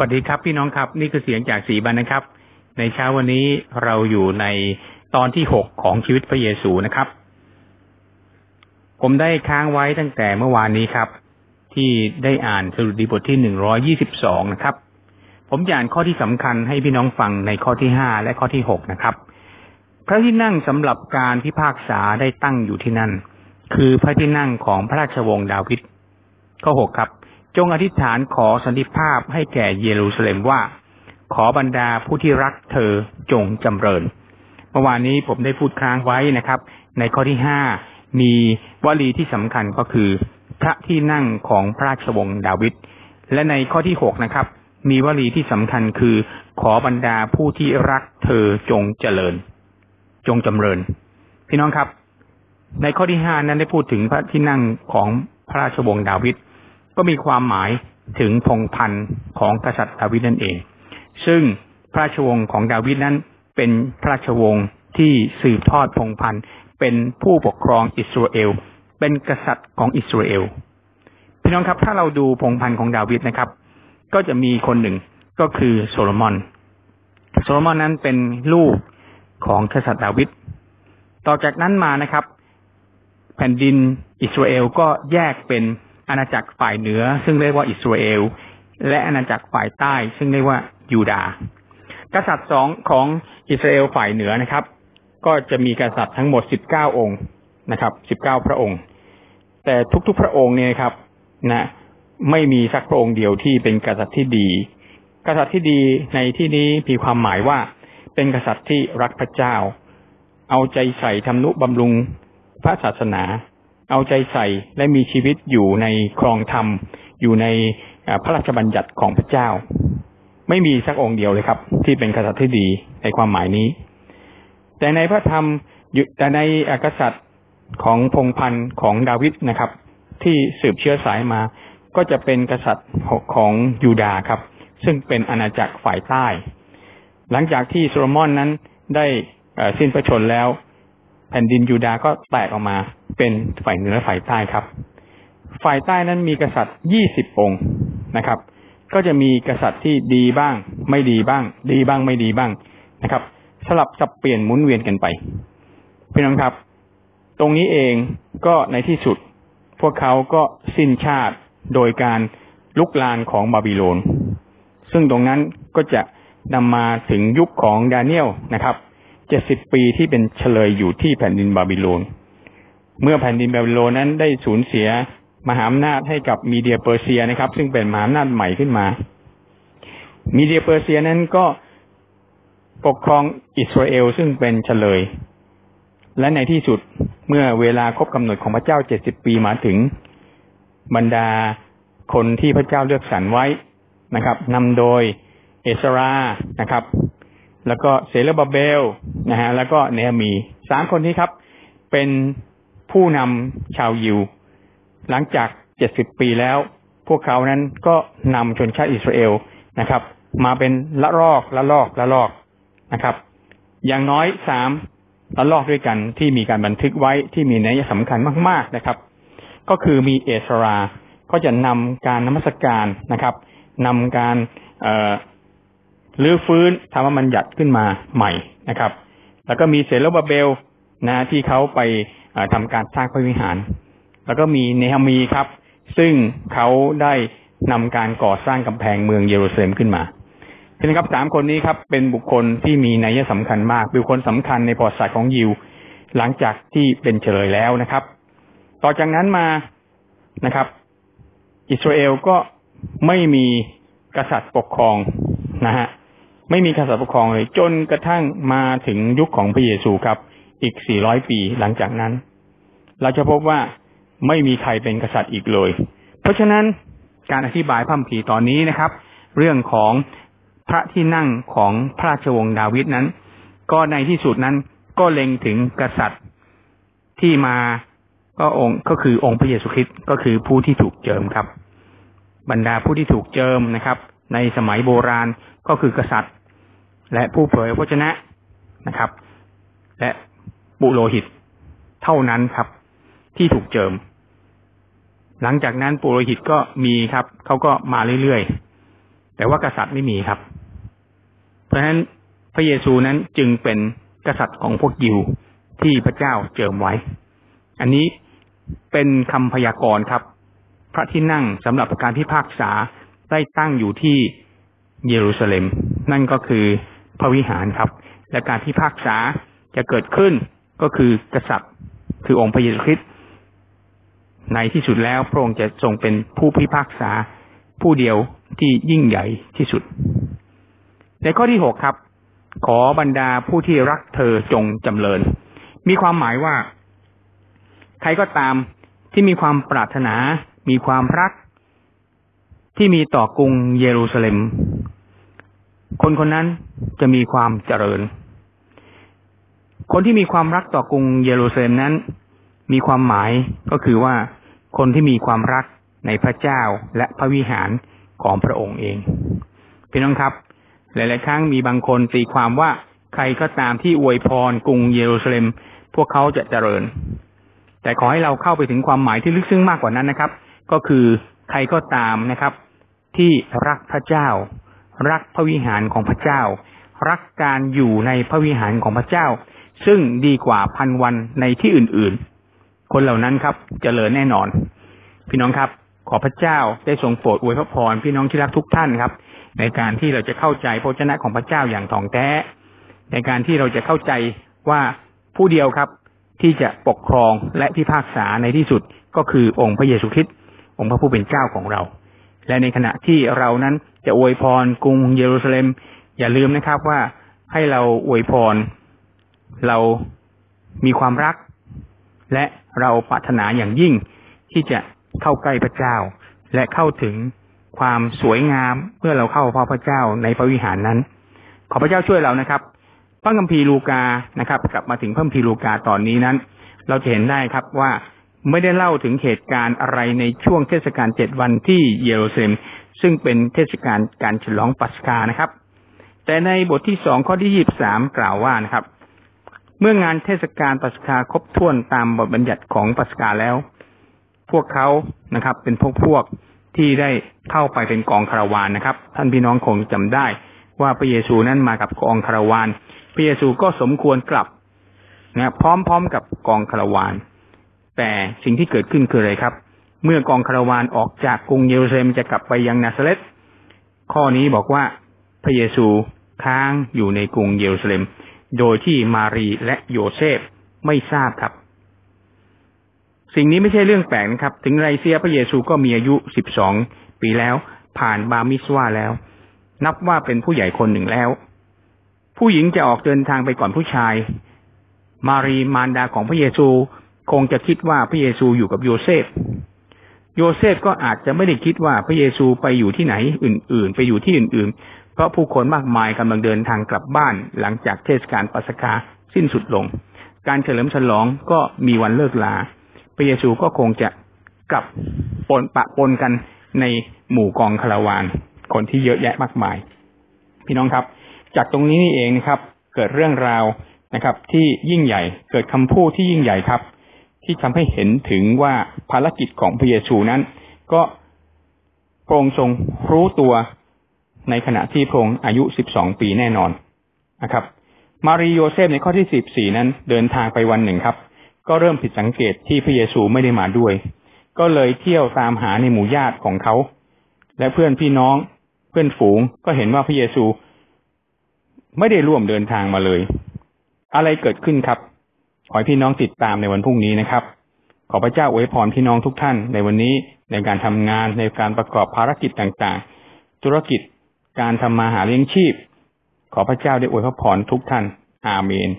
วัสดีครับพี่น้องครับ นี่คือเสียงจากสีบันนะครับ ในเช้าวันนี้เราอยู่ในตอนที่หกของชีวิตพระเยซูนะครับ ผมได้ค้างไว้ตั้งแต่เมื่อวานนี้ครับ ที่ได้อ่านสรุปดีบทที่หนึ่งร้อยี่สิบสองนะครับ ผมจะอ่านข้อที่สำคัญให้พี่น้องฟังในข้อที่ห้าและข้อที่หกนะครับ พระที่นั่งสำหรับการพิพากษาได้ตั้งอยู่ที่นั่น คือพระที่นั่งของพระราชวงศ์ดาวิดข้อหกครับ จงอธิษฐานขอสันติภาพให้แก่เยรูซาเล็มว่า ขอบรรดาผู้ที่รักเธอจงจำเริญ เมื่อวานนี้ผมได้พูดค้างไว้นะครับ ในข้อที่ห้ามีวลีที่สำคัญก็คือ พระที่นั่งของพระราชวงศ์ดาวิดและในข้อที่หกนะครับ มีวลีที่สำคัญคือ ขอบรรดาผู้ที่รักเธอจงเจริญ จงจำเริญ พี่น้องครับ ในข้อที่ห้านั้นได้พูดถึงพระที่นั่งของพระราชวงศ์ดาวิด ก็มีความหมายถึงพงศ์พันธุ์ของกษัตริย์ดาวิดนั่นเอง ซึ่งพระราชวงศ์ของดาวิดนั้น เป็นพระราชวงศ์ที่สืบทอดพงศ์พันธุ์เป็นผู้ปกครองอิสราเอล เป็นกษัตริย์ของอิสราเอลพี่น้องครับ ถ้าเราดูพงศ์พันธุ์ของดาวิดนะครับ ก็จะมีคนหนึ่งก็คือโซโลมอน โซโลมอนนั้นเป็นลูกของกษัตริย์ดาวิด ต่อจากนั้นมานะครับ แผ่นดินอิสราเอลก็แยกเป็น อาณาจักรฝ่ายเหนือ ซึ่งเรียกว่าอิสราเอล และอาณาจักรฝ่ายใต้ ซึ่งเรียกว่ายูดาห์กษัตริย์สองของอิสราเอลฝ่ายเหนือนะครับ ก็จะมีกษัตริย์ทั้งหมดสิบเก้าองค์นะครับสิบเก้าพระองค์ แต่ทุกๆพระองค์เนี่ยครับนะไม่มีสักพระองค์เดียวที่เป็นกษัตริย์ที่ดี กษัตริย์ที่ดีในที่นี้มีความหมายว่าเป็นกษัตริย์ที่รักพระเจ้า เอาใจใส่ทำนุบำรุงพระศาสนา เอาใจใส่และมีชีวิตอยู่ในครองธรรม อยู่ในพระราชบัญญัติของพระเจ้า ไม่มีสักองค์เดียวเลยครับ ที่เป็นกษัตริย์ที่ดีในความหมายนี้ แต่ในพระธรรมแต่ในกษัตริย์ของพงพันธ์ของดาวิดนะครับ ที่สืบเชื้อสายมา ก็จะเป็นกษัตริย์ของยูดาครับ ซึ่งเป็นอาณาจักรฝ่ายใต้ หลังจากที่โซโลมอนนั้นได้สิ้นพระชนแล้ว แผ่นดินยูดาก็แตกออกมา เป็นฝ่ายเหนือฝ่ายใต้ครับ ฝ่ายใต้นั้นมีกษัตริย์ยี่สิบองค์นะครับ ก็จะมีกษัตริย์ที่ดีบ้าง ไม่ดีบ้าง ดีบ้างไม่ดีบ้างนะครับ สลับสับเปลี่ยนหมุนเวียนกันไปพี่น้องครับ ตรงนี้เองก็ในที่สุด พวกเขาก็สิ้นชาติโดยการรุกรานของบาบิโลน ซึ่งตรงนั้นก็จะนำมาถึงยุคของดาเนียลนะครับ เจ็ดสิบปีที่เป็นเชลยอยู่ที่แผ่นดินบาบิโลน เมื่อแผ่นดินบาบิโลนนั้นได้สูญเสียมหาอำนาจให้กับมีเดียเปอร์เซียนะครับ ซึ่งเป็นมหาอำนาจใหม่ขึ้นมา มีเดียเปอร์เซียนั้นก็ปกครองอิสราเอลซึ่งเป็นเฉลย และในที่สุดเมื่อเวลาครบกำหนดของพระเจ้าเจ็ดสิบปีมาถึงบรรดาคนที่พระเจ้าเลือกสรรไว้นะครับนำโดยเอสรานะครับ แล้วก็เซเลบาเบลนะฮะแล้วก็เนฮมีสามคนนี้ครับ เป็นผู้นำชาวยิว หลังจากเจ็ดสิบปีแล้ว พวกเขานั้นก็นำชนชาติอิสราเอลนะครับ มาเป็นระลอกระลอกระลอกนะครับ อย่างน้อยสามระลอกด้วยกันที่มีการบันทึกไว้ที่มีนัยสำคัญมาก ๆนะครับ ก็คือมีเอสรา ก็จะนำการนมัสการนะครับนำการ หรือฟื้นธรรมบัญญัติขึ้นมาใหม่นะครับ แล้วก็มีเศรุบบาเบลนะที่เขาไปทำการสร้างพระวิหาร แล้วก็มีเนฮามีครับ ซึ่งเขาได้นำการก่อสร้างกำแพงเมืองเยรูซาเล็มขึ้นมาเห็นครับสามคนนี้ครับ เป็นบุคคลที่มีนัยสำคัญมากบุคคลสำคัญในประวัติศาสตร์ของยิว หลังจากที่เป็นเฉลยแล้วนะครับ ต่อจากนั้นมานะครับ อิสราเอลก็ไม่มีกษัตริย์ปกครองนะฮะ ไม่มีกษัตริย์ปกครองเลย จนกระทั่งมาถึงยุคของพระเยซูครับ อีก 400 ปีหลังจากนั้น เราจะพบว่าไม่มีใครเป็นกษัตริย์อีกเลย เพราะฉะนั้นการอธิบายพัมภีตอนนี้นะครับ เรื่องของพระที่นั่งของพระราชวงศ์ดาวิดนั้น ก็ในที่สุดนั้นก็เล็งถึงกษัตริย์ที่มาก็องค์ก็คือองค์พระเยซูคริสต์ก็คือผู้ที่ถูกเจิมครับ บรรดาผู้ที่ถูกเจิมนะครับ ในสมัยโบราณก็คือกษัตริย์ และผู้เผยพระชนะนะครับ และปุโรหิต เท่านั้นครับ ที่ถูกเจิม หลังจากนั้นปุโรหิตก็มีครับเขาก็มาเรื่อยๆแต่ว่ากษัตริย์ไม่มีครับ เพราะฉะนั้นพระเยซูนั้นจึงเป็นกษัตริย์ของพวกยิวที่พระเจ้าเจิมไว้ อันนี้เป็นคำพยากรณ์ครับ พระที่นั่งสำหรับการพิพากษาได้ตั้งอยู่ที่เยรูซาเล็ม นั่นก็คือ พระวิหารครับ และการพิพากษาจะเกิดขึ้นก็คือกษัตริย์ คือองค์พระเยซูคริสต์ในที่สุดแล้วพระองค์จะทรงเป็นผู้พิพากษาผู้เดียวที่ยิ่งใหญ่ที่สุด ในข้อที่หกครับ ขอบรรดาผู้ที่รักเธอจงจำเริญ มีความหมายว่า ใครก็ตามที่มีความปรารถนา มีความรัก ที่มีต่อกรุงเยรูซาเล็ม คนคนนั้นจะมีความเจริญ คนที่มีความรักต่อกรุงเยรูซาเล็มนั้น มีความหมายก็คือว่าคนที่มีความรักในพระเจ้าและพระวิหารของพระองค์เองพี่น้องครับ หลาย ๆ ครั้งมีบางคนตีความว่าใครก็ตามที่อวยพรกรุงเยรูซาเล็ม พวกเขาจะเจริญ แต่ขอให้เราเข้าไปถึงความหมายที่ลึกซึ้งมากกว่านั้นนะครับ ก็คือใครก็ตามนะครับ ที่รักพระเจ้า รักพระวิหารของพระเจ้า รักการอยู่ในพระวิหารของพระเจ้า ซึ่งดีกว่าพันวันในที่อื่นๆ คนเหล่านั้นครับจเจริญแน่นอน พี่น้องครับ ขอพระเจ้าได้ทรงโปรดอวยพระพรพี่น้องที่รักทุกท่านครับ ในการที่เราจะเข้าใจพระเจ้าของพระเจ้าอย่างถ่องแท้ ในการที่เราจะเข้าใจว่าผู้เดียวครับที่จะปกครองและพิพากษาในที่สุดก็คือองค์พระเยซูคริสต์องค์พระผู้เป็นเจ้าของเรา และในขณะที่เรานั้นจะอวยพรกรุงเยรูซาเล็ม อย่าลืมนะครับว่าให้เราอวยพร เรามีความรัก และเราปรารถนาอย่างยิ่ง ที่จะเข้าใกล้พระเจ้า และเข้าถึงความสวยงามเมื่อเราเข้าพระพระเจ้าในพระวิหารนั้น ขอพระเจ้าช่วยเรานะครับพระคัมภีร์ลูกานะครับ กลับมาถึงพระคัมภีร์ลูกาตอนนี้นั้น เราจะเห็นได้ครับว่า ไม่ได้เล่าถึงเหตุการณ์อะไรในช่วงเทศกาลเจ็ดวันที่เยรูซาเล็ม ซึ่งเป็นเทศกาลการฉลองปัสกานะครับ แต่ในบทที่สองข้อที่ยี่บสามกล่าวว่านะครับ เมื่องานเทศกาลปัสกาครบถ้วนตามบทบัญญัติของปัสกาแล้ว พวกเขานะครับ เป็นพวกพวกที่ได้เข้าไปเป็นกองคาราวานนะครับ ท่านพี่น้องคงจำได้ ว่าพระเยซูนั้นมากับกองคาราวานพระเยซูก็สมควรกลับนะพร้อมๆกับกองคาราวาน แต่สิ่งที่เกิดขึ้นคืออะไรครับ เมื่อกองคาราวานออกจากกรุงเยรูซาเล็มจะกลับไปยังนาซาเรตข้อนี้บอกว่าพระเยซูค้างอยู่ในกรุงเยรูซาเล็ม โดยที่มารีและโยเซฟไม่ทราบครับ สิ่งนี้ไม่ใช่เรื่องแปลกนะครับ ถึงไรเซียพระเยซูก็มีอายุสิบสองปีแล้ว ผ่านบามิสวาแล้ว นับว่าเป็นผู้ใหญ่คนหนึ่งแล้ว ผู้หญิงจะออกเดินทางไปก่อนผู้ชาย มารีมารดาของพระเยซู คงจะคิดว่าพระเยซูอยู่กับโยเซฟ โยเซฟก็อาจจะไม่ได้คิดว่าพระเยซูไปอยู่ที่ไหนอื่น ๆ ไปอยู่ที่อื่น ๆ เพราะผู้คนมากมายกำลังเดินทางกลับบ้านหลังจากเทศกาลปัสกาสิ้นสุดลง การเฉลิมฉลองก็มีวันเลิกลา พระเยซูก็คงจะกลับปนปะปนกันในหมู่กองคาราวาน คนที่เยอะแยะมากมาย พี่น้องครับ จากตรงนี้นี่เองนะครับ เกิดเรื่องราวนะครับ ที่ยิ่งใหญ่เกิดคำพูดที่ยิ่งใหญ่ครับ ที่ทำให้เห็นถึงว่าภารกิจของพระเยซูนั้น ก็พระองค์ทรงรู้ตัวในขณะที่พระองค์อายุสิบสองปีแน่นอนนะครับ มาริโยเซฟในข้อที่สิบสี่นั้นเดินทางไปวันหนึ่งครับ ก็เริ่มผิดสังเกตที่พระเยซูไม่ได้มาด้วย ก็เลยเที่ยวตามหาในหมู่ญาติของเขา และเพื่อนพี่น้องเพื่อนฝูงก็เห็นว่าพระเยซูไม่ได้ร่วมเดินทางมาเลย อะไรเกิดขึ้นครับ ขอให้พี่น้องติดตามในวันพรุ่งนี้นะครับ ขอพระเจ้าอวยพรพี่น้องทุกท่านในวันนี้ในการทำงานในการประกอบภารกิจต่างๆ ธุรกิจการทำมาหาเลี้ยงชีพ ขอพระเจ้าได้อวยพระพรทุกท่าน อาเมน